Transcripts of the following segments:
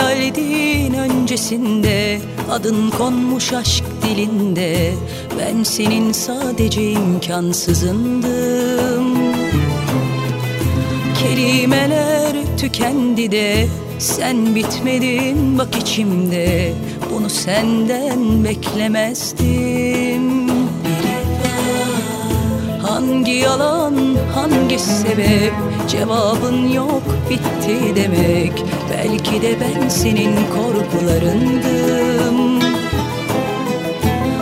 hayaldin öncesinde Adın konmuş aşk dilinde. Ben senin sadece imkansızındım. Kelimeler tükendi de Sen bitmedin bak içimde. Bunu senden beklemezdim Hangi yalan, hangi sebep? Cevabın yok bitti demek. Belki de ben senin korkularındım.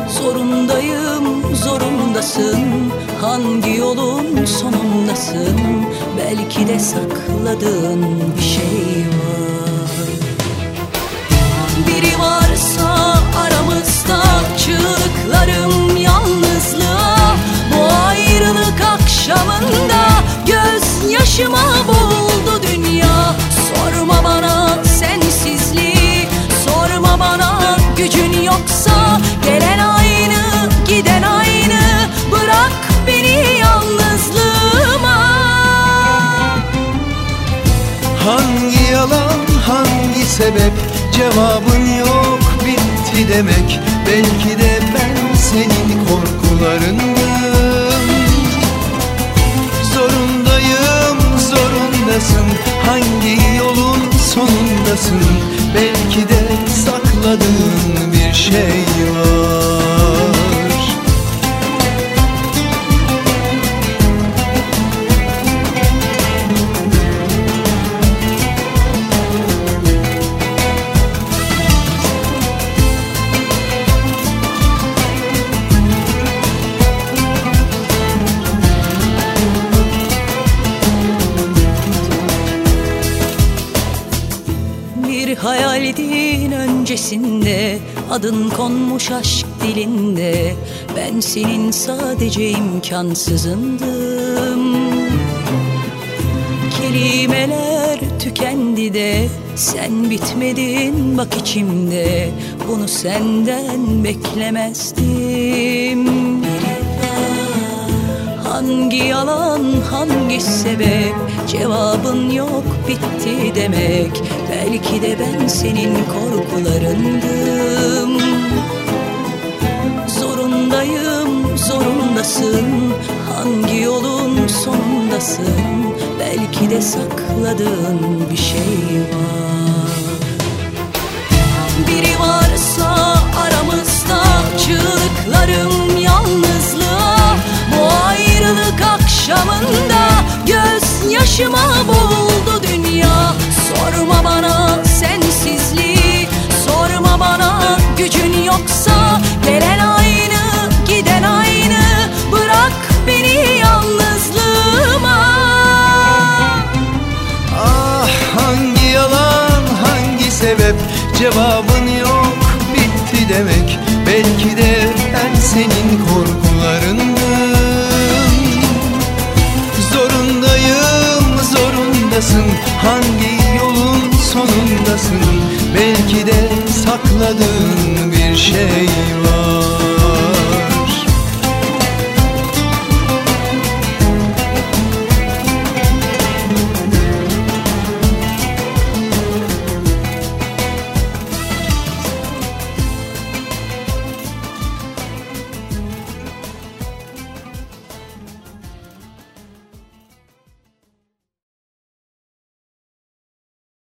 Zorundayım, zorundasın. Hangi yolun sonundasın? Belki de sakladığın bir şey var gözyaşıma boğuldu dünya. Sorma bana sensizliği Sorma bana gücün yoksa. Gelen aynı giden aynı Bırak beni yalnızlığıma. Hangi yalan, hangi sebep? Cevabın yok bitti demek. Belki de ben senin korkularındım Hangi yolun sonundasın? Belki de sakladığın bir şey var Bir hayaldin öncesinde Adın konmuş aşk dilinde. Ben senin sadece imkansızındım. Kelimeler tükendi de Sen bitmedin bak içimde. Bunu senden beklemezdim Hangi yalan, hangi sebep? Cevabın yok bitti demek. Belki de ben senin korkularındım. Zorundayım, zorundasın. Hangi yolun sonundasın? Belki de sakladığın bir şey var akşamında gözyaşıma boğuldu dünya. Sorma bana sensizliği. Sorma bana gücün yoksa. Gelen aynı giden aynı. Bırak beni yalnızlığıma. Ah hangi yalan hangi sebep? Cevabın yok bitti demek. Belki de ben senin korkularındım sakladığın bir şey